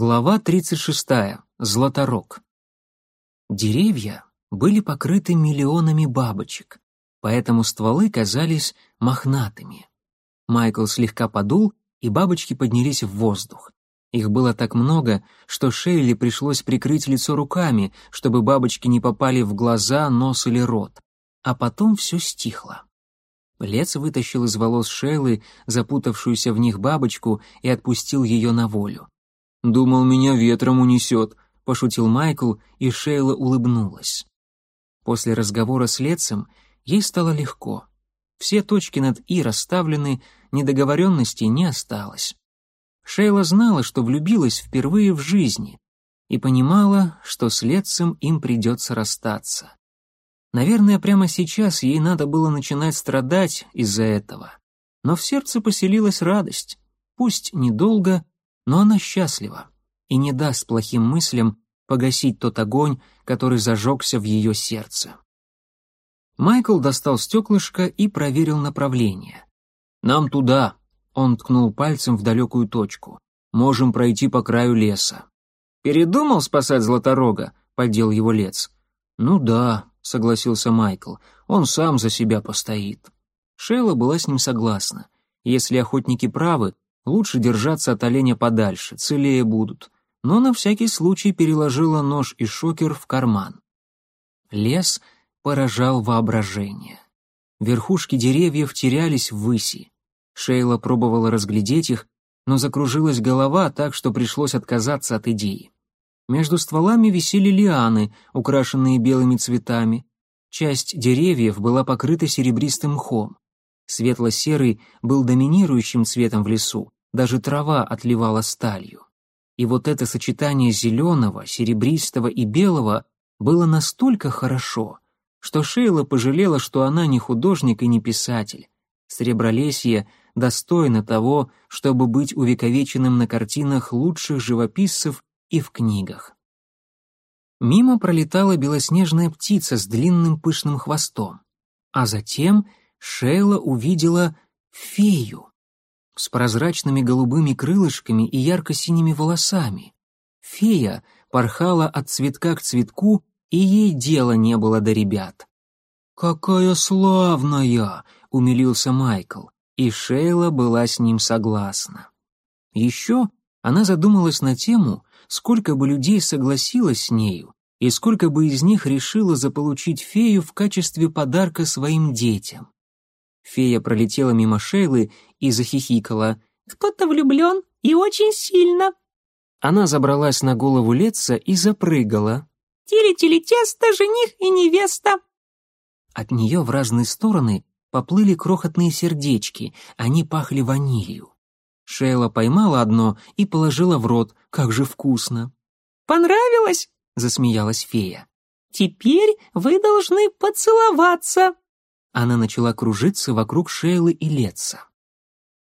Глава 36. Златорог. Деревья были покрыты миллионами бабочек, поэтому стволы казались мохнатыми. Майкл слегка подул, и бабочки поднялись в воздух. Их было так много, что Шейли пришлось прикрыть лицо руками, чтобы бабочки не попали в глаза, нос или рот. А потом все стихло. Лец вытащил из волос Шейлы запутавшуюся в них бабочку и отпустил ее на волю. «Думал, меня ветром унесет», — пошутил Майкл, и Шейла улыбнулась. После разговора с Лецем ей стало легко. Все точки над «и» расставлены, недоговоренностей не осталось. Шейла знала, что влюбилась впервые в жизни, и понимала, что с Лецем им придется расстаться. Наверное, прямо сейчас ей надо было начинать страдать из-за этого. Но в сердце поселилась радость, пусть недолго, но она счастлива и не даст плохим мыслям погасить тот огонь, который зажегся в ее сердце. Майкл достал стеклышко и проверил направление. «Нам туда», — он ткнул пальцем в далекую точку. «Можем пройти по краю леса». «Передумал спасать Златорога?» — поддел его лец. «Ну да», — согласился Майкл, — «он сам за себя постоит». Шейла была с ним согласна. Если охотники правы, Лучше держаться от оленя подальше, целее будут. Но на всякий случай переложила нож и шокер в карман. Лес поражал воображение. Верхушки деревьев терялись в выси. Шейла пробовала разглядеть их, но закружилась голова так, что пришлось отказаться от идеи. Между стволами висели лианы, украшенные белыми цветами. Часть деревьев была покрыта серебристым мхом. Светло-серый был доминирующим цветом в лесу, даже трава отливала сталью. И вот это сочетание зеленого, серебристого и белого было настолько хорошо, что Шейла пожалела, что она не художник и не писатель. Сребролесье достойно того, чтобы быть увековеченным на картинах лучших живописцев и в книгах. Мимо пролетала белоснежная птица с длинным пышным хвостом, а затем Шейла увидела фею с прозрачными голубыми крылышками и ярко-синими волосами. Фея порхала от цветка к цветку, и ей дела не было до ребят. «Какая славная!» — умилился Майкл, и Шейла была с ним согласна. Еще она задумалась на тему, сколько бы людей согласилось с нею, и сколько бы из них решило заполучить фею в качестве подарка своим детям. Фея пролетела мимо Шейлы и захихикала. «Кто-то влюблен и очень сильно». Она забралась на голову Летца и запрыгала. «Тили-тили тесто, жених и невеста». От нее в разные стороны поплыли крохотные сердечки, они пахли ванилью. Шейла поймала одно и положила в рот, как же вкусно. «Понравилось?» — засмеялась фея. «Теперь вы должны поцеловаться». Она начала кружиться вокруг Шейлы и Летца.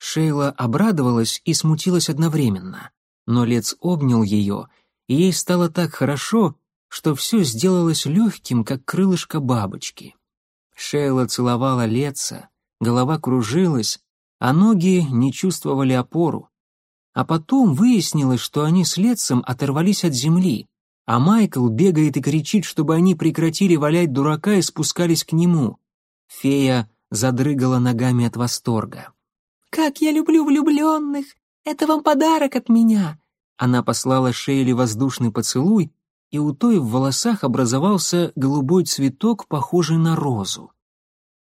Шейла обрадовалась и смутилась одновременно, но Лец обнял ее, и ей стало так хорошо, что все сделалось легким, как крылышко бабочки. Шейла целовала Леца, голова кружилась, а ноги не чувствовали опору. А потом выяснилось, что они с Лецем оторвались от земли, а Майкл бегает и кричит, чтобы они прекратили валять дурака и спускались к нему. Фея задрыгала ногами от восторга. «Как я люблю влюбленных! Это вам подарок от меня!» Она послала Шейле воздушный поцелуй, и у той в волосах образовался голубой цветок, похожий на розу.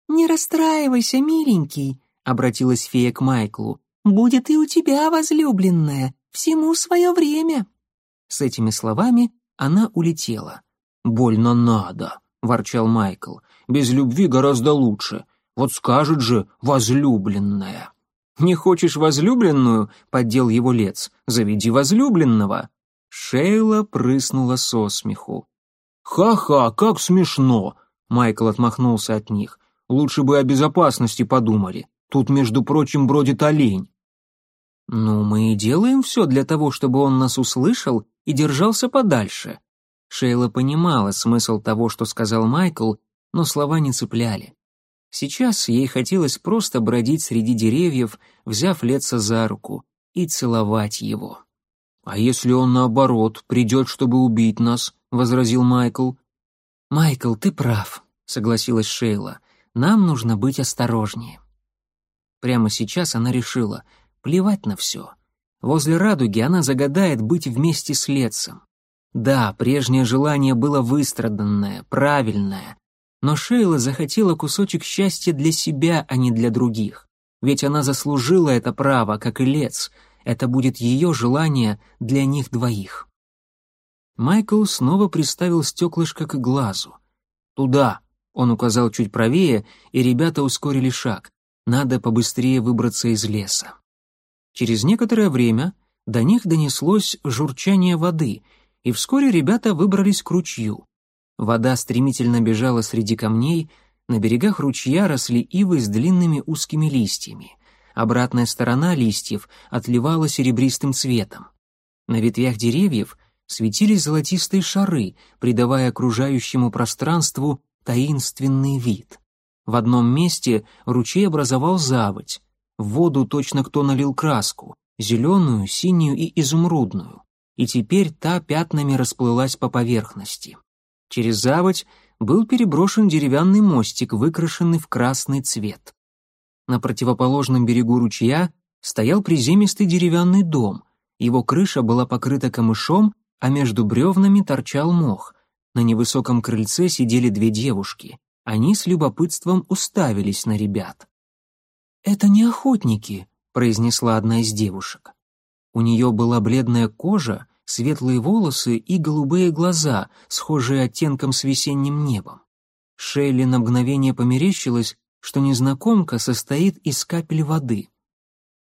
«Не расстраивайся, миленький», — обратилась фея к Майклу. «Будет и у тебя возлюбленная, всему свое время». С этими словами она улетела. «Больно надо», — ворчал Майкл. «Без любви гораздо лучше. Вот скажет же возлюбленная». «Не хочешь возлюбленную?» — поддел его лец. «Заведи возлюбленного». Шейла прыснула со смеху. «Ха-ха, как смешно!» — Майкл отмахнулся от них. «Лучше бы о безопасности подумали. Тут, между прочим, бродит олень». «Ну, мы и делаем все для того, чтобы он нас услышал и держался подальше», Шейла понимала смысл того, что сказал Майкл, но слова не цепляли. Сейчас ей хотелось просто бродить среди деревьев, взяв Летца за руку, и целовать его. «А если он, наоборот, придет, чтобы убить нас?» — возразил Майкл. «Майкл, ты прав», — согласилась Шейла. «Нам нужно быть осторожнее». Прямо сейчас она решила, плевать на все. Возле радуги она загадает быть вместе с Летцем. Да, прежнее желание было выстраданное, правильное, но Шейла захотела кусочек счастья для себя, а не для других. Ведь она заслужила это право, как и Лец. Это будет ее желание для них двоих. Майкл снова приставил стеклышко к глазу. «Туда!» — он указал чуть правее, и ребята ускорили шаг. «Надо побыстрее выбраться из леса». Через некоторое время до них донеслось журчание воды, и вскоре ребята выбрались к ручью. Вода стремительно бежала среди камней, на берегах ручья росли ивы с длинными узкими листьями. Обратная сторона листьев отливала серебристым цветом. На ветвях деревьев светились золотистые шары, придавая окружающему пространству таинственный вид. В одном месте ручей образовал заводь. В воду точно кто налил краску, зеленую, синюю и изумрудную. И теперь та пятнами расплылась по поверхности. Через заводь был переброшен деревянный мостик, выкрашенный в красный цвет. На противоположном берегу ручья стоял приземистый деревянный дом. Его крыша была покрыта камышом, а между бревнами торчал мох. На невысоком крыльце сидели две девушки. Они с любопытством уставились на ребят. «Это не охотники», — произнесла одна из девушек. У нее была бледная кожа, светлые волосы и голубые глаза, схожие оттенком с весенним небом. Шейли на мгновение померещилось, что незнакомка состоит из капель воды.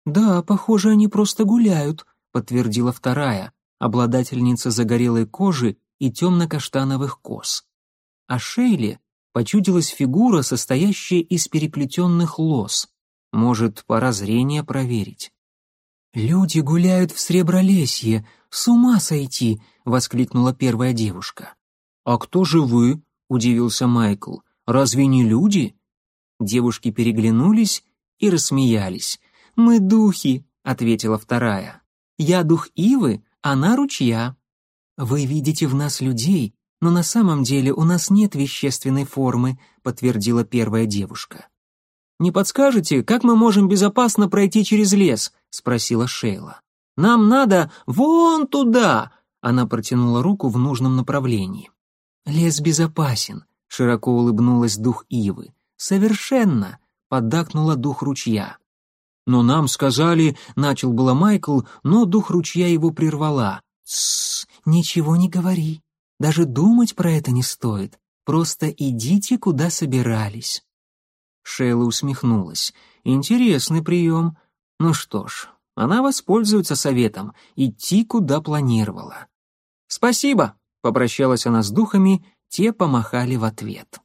«Да, похоже, они просто гуляют», — подтвердила вторая, обладательница загорелой кожи и темно-каштановых кос. А Шейли почудилась фигура, состоящая из переплетенных лос. Может, пора зрение проверить. «Люди гуляют в Сребролесье, с ума сойти!» — воскликнула первая девушка. «А кто же вы?» — удивился Майкл. «Разве не люди?» Девушки переглянулись и рассмеялись. «Мы духи», — ответила вторая. «Я дух Ивы, она ручья». «Вы видите в нас людей, но на самом деле у нас нет вещественной формы», — подтвердила первая девушка. «Не подскажете, как мы можем безопасно пройти через лес?» — спросила Шейла. «Нам надо вон туда!» — она протянула руку в нужном направлении. «Лес безопасен», — широко улыбнулась дух Ивы. «Совершенно!» — поддакнула дух ручья. «Но нам сказали...» — начал было Майкл, но дух ручья его прервала. «Тссс, ничего не говори. Даже думать про это не стоит. Просто идите, куда собирались». Шейла усмехнулась. «Интересный прием. Ну что ж, она воспользуется советом идти, куда планировала». «Спасибо», — попрощалась она с духами, те помахали в ответ.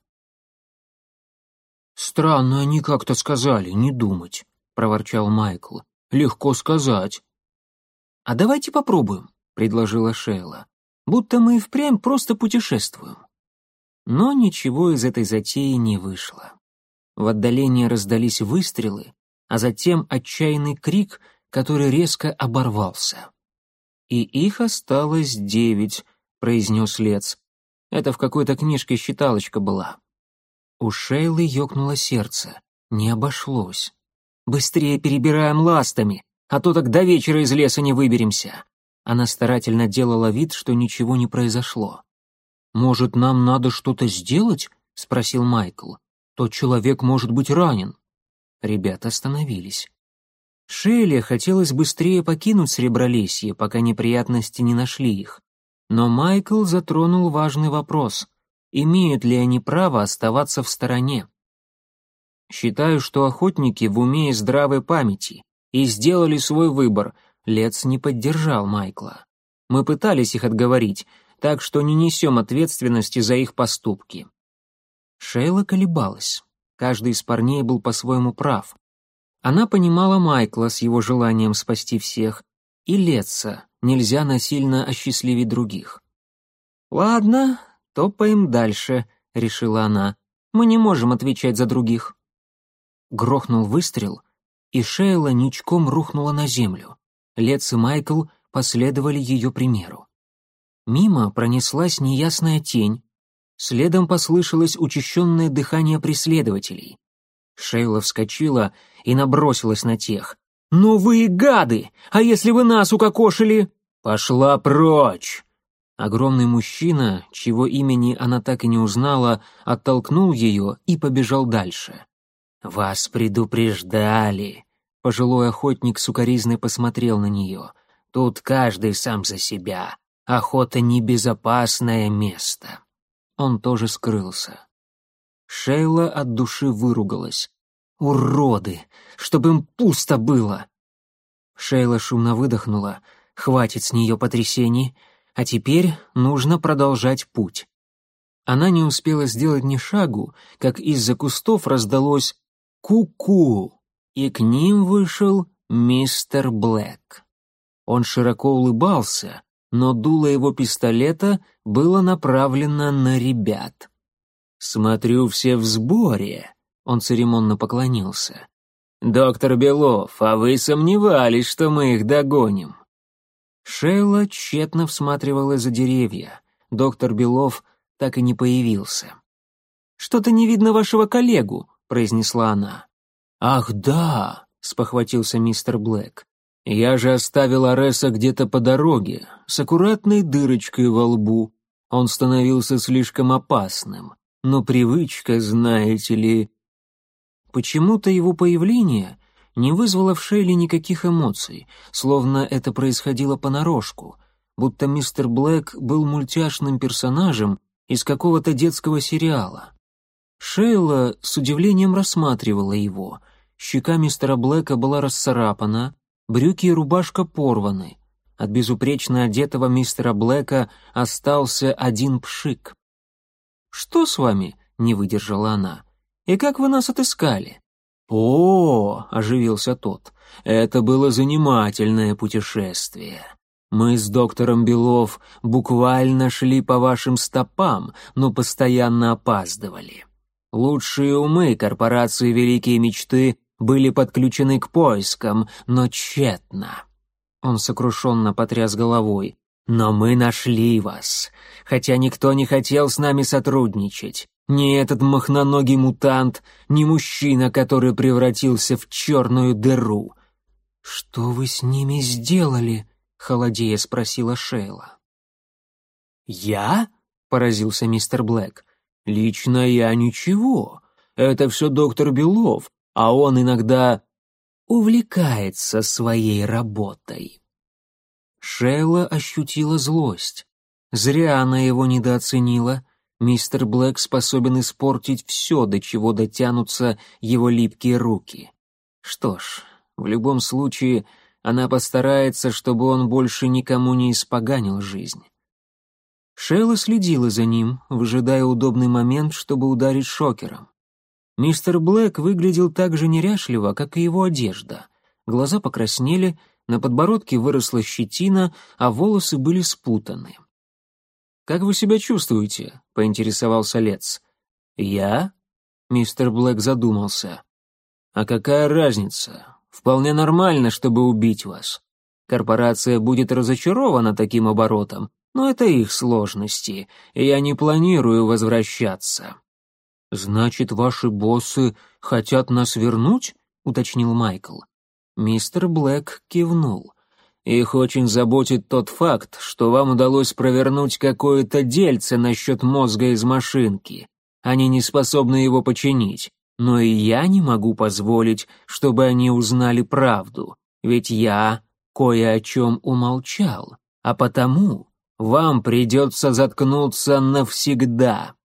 «Странно они как-то сказали, не думать», — проворчал Майкл. «Легко сказать». «А давайте попробуем», — предложила Шейла. «Будто мы и впрямь просто путешествуем». Но ничего из этой затеи не вышло. В отдалении раздались выстрелы, а затем отчаянный крик, который резко оборвался. «И их осталось девять», — произнес Лец. «Это в какой-то книжке считалочка была». У Шейлы ёкнуло сердце. Не обошлось. «Быстрее перебираем ластами, а то так до вечера из леса не выберемся». Она старательно делала вид, что ничего не произошло. «Может, нам надо что-то сделать?» — спросил Майкл тот человек может быть ранен. Ребята остановились. Шейле хотелось быстрее покинуть Сребролесье, пока неприятности не нашли их. Но Майкл затронул важный вопрос. Имеют ли они право оставаться в стороне? Считаю, что охотники в уме и здравой памяти и сделали свой выбор. Лец не поддержал Майкла. Мы пытались их отговорить, так что не несем ответственности за их поступки. Шейла колебалась. Каждый из парней был по-своему прав. Она понимала Майкла с его желанием спасти всех, и Летца, нельзя насильно осчастливить других. «Ладно, топаем дальше», — решила она. «Мы не можем отвечать за других». Грохнул выстрел, и Шейла ничком рухнула на землю. Лец и Майкл последовали ее примеру. Мимо пронеслась неясная тень, следом послышалось учащенное дыхание преследователей. Шейла вскочила и набросилась на тех. «Ну вы гады! А если вы нас укокошили?» «Пошла прочь!» Огромный мужчина, чьего имени она так и не узнала, оттолкнул ее и побежал дальше. «Вас предупреждали!» Пожилой охотник сукоризной посмотрел на нее. «Тут каждый сам за себя. Охота — небезопасное место». Он тоже скрылся. Шейла от души выругалась. «Уроды! Чтобы им пусто было!» Шейла шумно выдохнула. «Хватит с нее потрясений!» А теперь нужно продолжать путь. Она не успела сделать ни шагу, как из-за кустов раздалось «ку-ку», и к ним вышел мистер Блэк. Он широко улыбался, но дуло его пистолета было направлено на ребят. «Смотрю, все в сборе», — он церемонно поклонился. «Доктор Белов, а вы сомневались, что мы их догоним?» Шейла тщетно всматривалась за деревья. Доктор Белов так и не появился. «Что-то не видно вашего коллегу», — произнесла она. «Ах, да», — спохватился мистер Блэк. «Я же оставил Ареса где-то по дороге, с аккуратной дырочкой во лбу. Он становился слишком опасным. Но привычка, знаете ли...» Почему-то его появление не вызвало в Шейле никаких эмоций, словно это происходило понарошку, будто мистер Блэк был мультяшным персонажем из какого-то детского сериала. Шейла с удивлением рассматривала его. Щека мистера Блэка была расцарапана, брюки и рубашка порваны. От безупречно одетого мистера Блэка остался один пшик. «Что с вами?» — не выдержала она. «И как вы нас отыскали?» «О, — оживился тот, — это было занимательное путешествие. Мы с доктором Белов буквально шли по вашим стопам, но постоянно опаздывали. Лучшие умы корпорации «Великие мечты» были подключены к поискам, но тщетно». Он сокрушенно потряс головой. «Но мы нашли вас, хотя никто не хотел с нами сотрудничать. Ни этот махноногий мутант, ни мужчина, который превратился в черную дыру. «Что вы с ними сделали?» — холодея спросила Шейла. «Я?» — поразился мистер Блэк. «Лично я ничего. Это все доктор Белов, а он иногда увлекается своей работой». Шейла ощутила злость. Зря она его недооценила. Мистер Блэк способен испортить все, до чего дотянутся его липкие руки. Что ж, в любом случае, она постарается, чтобы он больше никому не испоганил жизнь. Шейла следила за ним, выжидая удобный момент, чтобы ударить шокером. Мистер Блэк выглядел так же неряшливо, как и его одежда. Глаза покраснели, на подбородке выросла щетина, а волосы были спутаны. «Как вы себя чувствуете?» — поинтересовался Лец. «Я?» — мистер Блэк задумался. «А какая разница? Вполне нормально, чтобы убить вас. Корпорация будет разочарована таким оборотом, но это их сложности, и я не планирую возвращаться». «Значит, ваши боссы хотят нас вернуть?» — уточнил Майкл. Мистер Блэк кивнул. Их очень заботит тот факт, что вам удалось провернуть какое-то дельце насчет мозга из машинки. Они не способны его починить, но и я не могу позволить, чтобы они узнали правду, ведь я кое о чем умолчал, а потому вам придется заткнуться навсегда».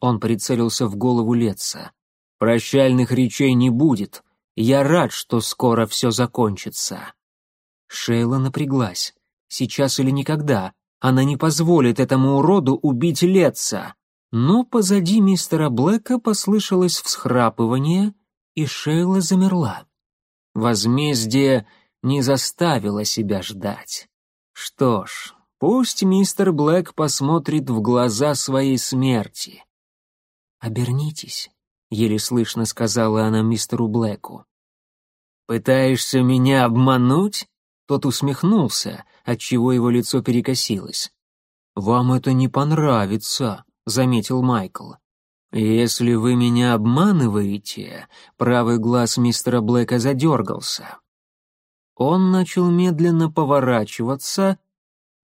Он прицелился в голову Летца. «Прощальных речей не будет. Я рад, что скоро все закончится». Шейла напряглась. Сейчас или никогда. Она не позволит этому уроду убить Летца. Но позади мистера Блэка послышалось всхрапывание, и Шейла замерла. Возмездие не заставило себя ждать. Что ж, пусть мистер Блэк посмотрит в глаза своей смерти. «Обернитесь», — еле слышно сказала она мистеру Блэку. «Пытаешься меня обмануть?» Тот усмехнулся, отчего его лицо перекосилось. «Вам это не понравится», — заметил Майкл. «Если вы меня обманываете...» Правый глаз мистера Блэка задергался. Он начал медленно поворачиваться,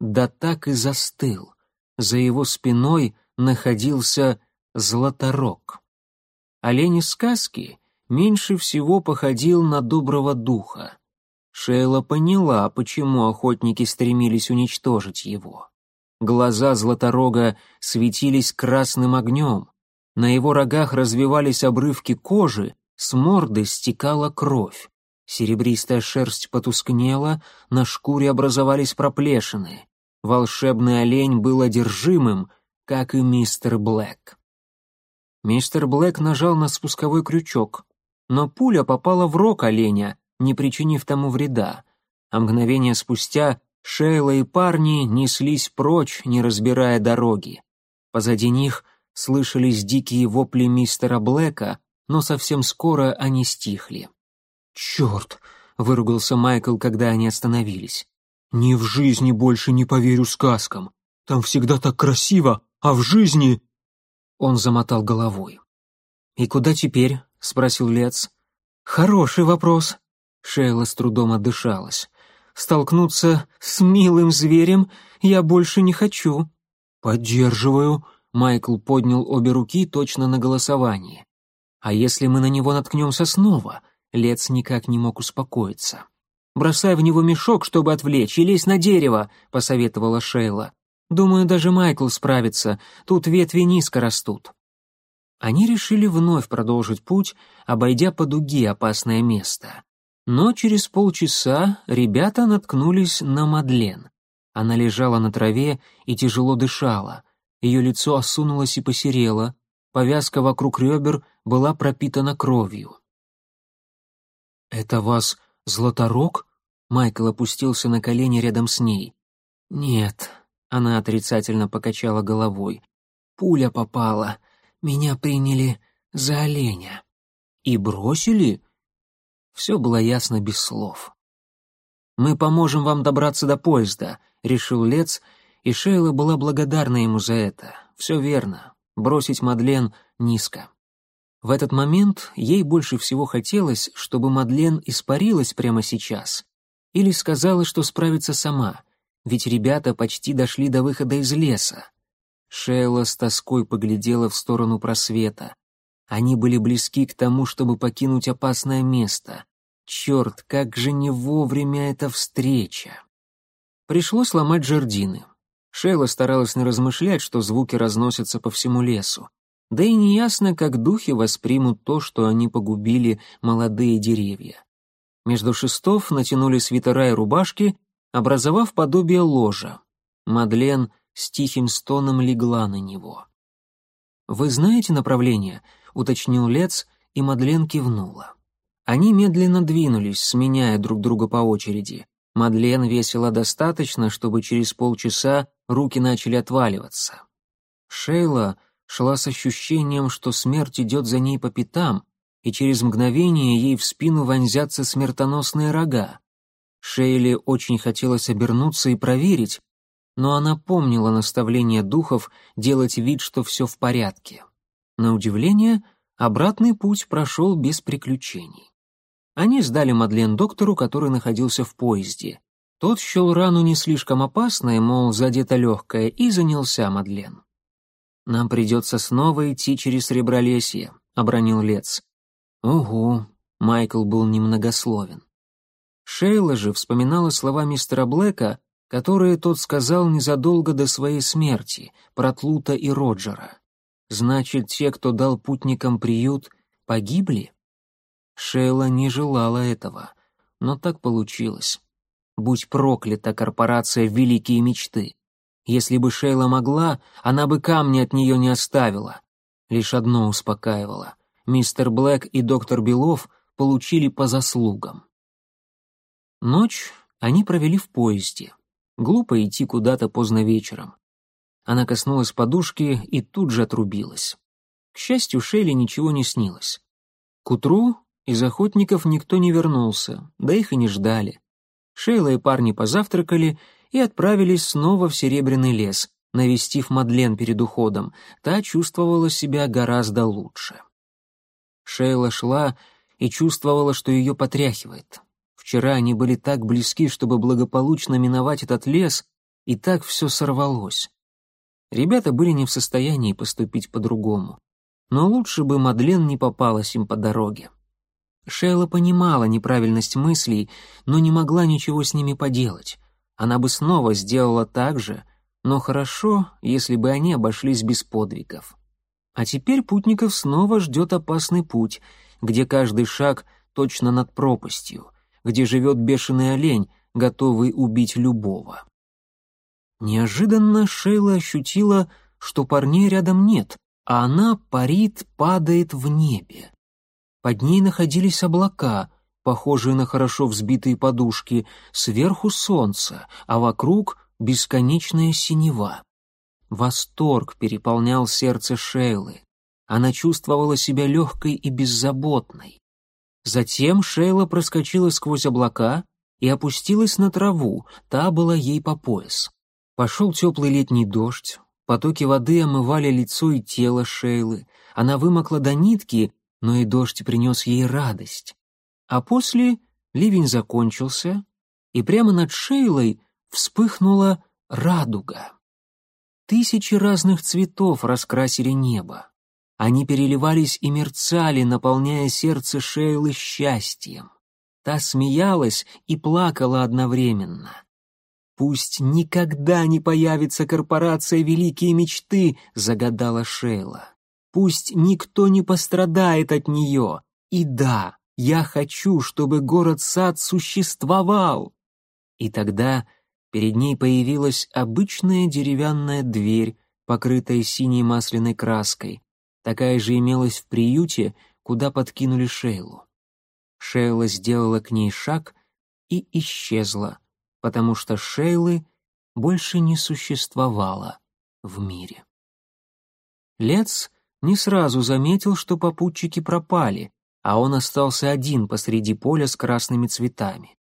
да так и застыл. За его спиной находился Златорог. Олень из сказки меньше всего походил на доброго духа. Шейла поняла, почему охотники стремились уничтожить его. Глаза Златорога светились красным огнем, на его рогах развивались обрывки кожи, с морды стекала кровь. Серебристая шерсть потускнела, на шкуре образовались проплешины. Волшебный олень был одержимым, как и мистер Блэк. Мистер Блэк нажал на спусковой крючок, но пуля попала в рог оленя, не причинив тому вреда, а мгновение спустя Шейла и парни неслись прочь, не разбирая дороги. Позади них слышались дикие вопли мистера Блэка, но совсем скоро они стихли. «Черт!» — выругался Майкл, когда они остановились. «Ни в жизни больше не поверю сказкам. Там всегда так красиво, а в жизни...» Он замотал головой. «И куда теперь?» — спросил Лец. «Хороший вопрос». Шейла с трудом отдышалась. «Столкнуться с милым зверем я больше не хочу». «Поддерживаю», Майкл поднял обе руки точно на голосование. А если мы на него наткнемся снова? Лец никак не мог успокоиться. «Бросай в него мешок, чтобы отвлечь, и лезь на дерево», — посоветовала Шейла. «Думаю, даже Майкл справится, тут ветви низко растут». Они решили вновь продолжить путь, обойдя по дуге опасное место. Но через полчаса ребята наткнулись на Мадлен. Она лежала на траве и тяжело дышала — ее лицо осунулось и посерело, повязка вокруг ребер была пропитана кровью. «Это вас Златорог?» Майкл опустился на колени рядом с ней. «Нет», — она отрицательно покачала головой. «Пуля попала. Меня приняли за оленя». «И бросили?» Все было ясно без слов. «Мы поможем вам добраться до поезда», — решил Лец, — и Шейла была благодарна ему за это. Все верно. Бросить Мадлен низко. В этот момент ей больше всего хотелось, чтобы Мадлен испарилась прямо сейчас. Или сказала, что справится сама, ведь ребята почти дошли до выхода из леса. Шейла с тоской поглядела в сторону просвета. Они были близки к тому, чтобы покинуть опасное место. Черт, как же не вовремя эта встреча! Пришлось ломать жердины. Шейла старалась не размышлять, что звуки разносятся по всему лесу. Да и неясно, как духи воспримут то, что они погубили молодые деревья. Между шестов натянули свитера и рубашки, образовав подобие ложа. Мадлен с тихим стоном легла на него. «Вы знаете направление?» — уточнил Лец, и Мадлен кивнула. Они медленно двинулись, сменяя друг друга по очереди. Мадлен весила достаточно, чтобы через полчаса руки начали отваливаться. Шейла шла с ощущением, что смерть идет за ней по пятам, и через мгновение ей в спину вонзятся смертоносные рога. Шейле очень хотелось обернуться и проверить, но она помнила наставление духов делать вид, что все в порядке. На удивление, обратный путь прошел без приключений. Они сдали Мадлен доктору, который находился в поезде. Тот счел рану не слишком опасной, мол, задета легкая, и занялся Мадлен. «Нам придется снова идти через Ребролесье», — обронил Лец. «Угу», — Майкл был немногословен. Шейла же вспоминала слова мистера Блэка, которые тот сказал незадолго до своей смерти, про Тлута и Роджера. «Значит, те, кто дал путникам приют, погибли?» Шейла не желала этого, но так получилось. Будь проклята корпорация «Великие мечты». Если бы Шейла могла, она бы камни от нее не оставила. Лишь одно успокаивало. Мистер Блэк и доктор Белов получили по заслугам. Ночь они провели в поезде. Глупо идти куда-то поздно вечером. Она коснулась подушки и тут же отрубилась. К счастью, Шейле ничего не снилось. К утру из охотников никто не вернулся, да их и не ждали. Шейла и парни позавтракали и отправились снова в Серебряный лес, навестив Мадлен перед уходом. Та чувствовала себя гораздо лучше. Шейла шла и чувствовала, что ее потряхивает. Вчера они были так близки, чтобы благополучно миновать этот лес, и так все сорвалось. Ребята были не в состоянии поступить по-другому. Но лучше бы Мадлен не попалась им по дороге. Шейла понимала неправильность мыслей, но не могла ничего с ними поделать. Она бы снова сделала так же, но хорошо, если бы они обошлись без подвигов. А теперь путников снова ждет опасный путь, где каждый шаг точно над пропастью, где живет бешеный олень, готовый убить любого. Неожиданно Шейла ощутила, что парней рядом нет, а она парит, падает в небе. Под ней находились облака, похожие на хорошо взбитые подушки, сверху солнце, а вокруг бесконечная синева. Восторг переполнял сердце Шейлы. Она чувствовала себя легкой и беззаботной. Затем Шейла проскочила сквозь облака и опустилась на траву, та была ей по пояс. Пошел теплый летний дождь, потоки воды омывали лицо и тело Шейлы. Она вымокла до нитки но и дождь принес ей радость. А после ливень закончился, и прямо над Шейлой вспыхнула радуга. Тысячи разных цветов раскрасили небо. Они переливались и мерцали, наполняя сердце Шейлы счастьем. Та смеялась и плакала одновременно. «Пусть никогда не появится корпорация «Великие мечты», — загадала Шейла. Пусть никто не пострадает от нее. И да, я хочу, чтобы город-сад существовал. И тогда перед ней появилась обычная деревянная дверь, покрытая синей масляной краской. Такая же имелась в приюте, куда подкинули Шейлу. Шейла сделала к ней шаг и исчезла, потому что Шейлы больше не существовало в мире. Лец не сразу заметил, что попутчики пропали, а он остался один посреди поля с красными цветами.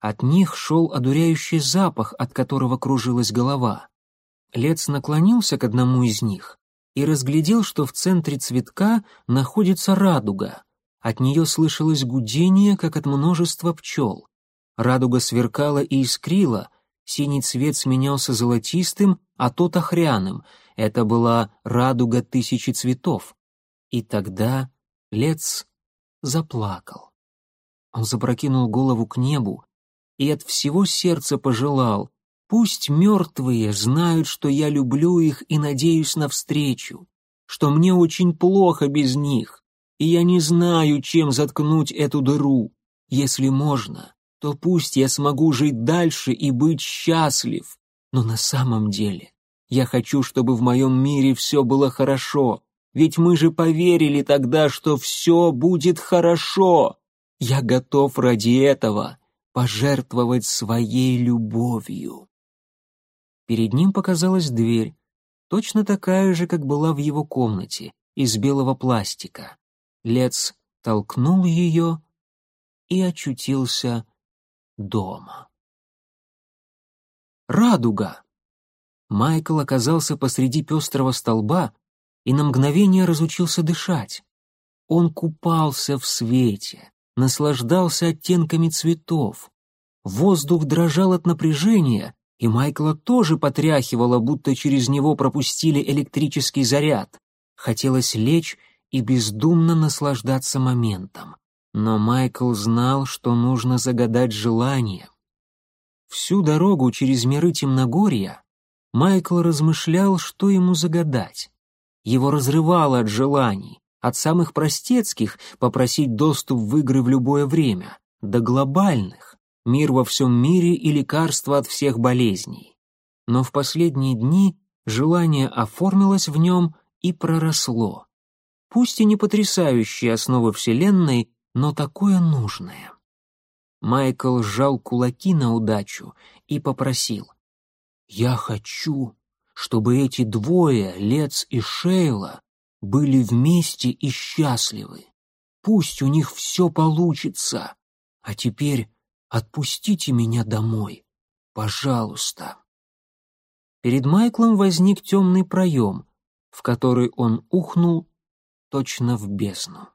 От них шел одуряющий запах, от которого кружилась голова. Лец наклонился к одному из них и разглядел, что в центре цветка находится радуга. От нее слышалось гудение, как от множества пчел. Радуга сверкала и искрила, синий цвет сменялся золотистым, а тот охряным — это была радуга тысячи цветов. И тогда Лец заплакал. Он запрокинул голову к небу и от всего сердца пожелал, пусть мертвые знают, что я люблю их и надеюсь на встречу, что мне очень плохо без них, и я не знаю, чем заткнуть эту дыру. Если можно, то пусть я смогу жить дальше и быть счастлив, но на самом деле я хочу, чтобы в моем мире все было хорошо, ведь мы же поверили тогда, что все будет хорошо. Я готов ради этого пожертвовать своей любовью. Перед ним показалась дверь, точно такая же, как была в его комнате, из белого пластика. Лец толкнул ее и очутился дома. Радуга! Майкл оказался посреди пестрого столба и на мгновение разучился дышать. Он купался в свете, наслаждался оттенками цветов. Воздух дрожал от напряжения, и Майкла тоже потряхивало, будто через него пропустили электрический заряд. Хотелось лечь и бездумно наслаждаться моментом. Но Майкл знал, что нужно загадать желание. Всю дорогу через миры темногорья Майкл размышлял, что ему загадать. Его разрывало от желаний, от самых простецких попросить доступ в игры в любое время, до глобальных, мир во всем мире и лекарства от всех болезней. Но в последние дни желание оформилось в нем и проросло. Пусть и не потрясающие основы Вселенной, но такое нужное. Майкл сжал кулаки на удачу и попросил я хочу, чтобы эти двое, Лец и Шейла, были вместе и счастливы. Пусть у них все получится. А теперь Отпустите меня домой. Пожалуйста. Перед Майклом возник темный проем, в который он ухнул точно в бездну.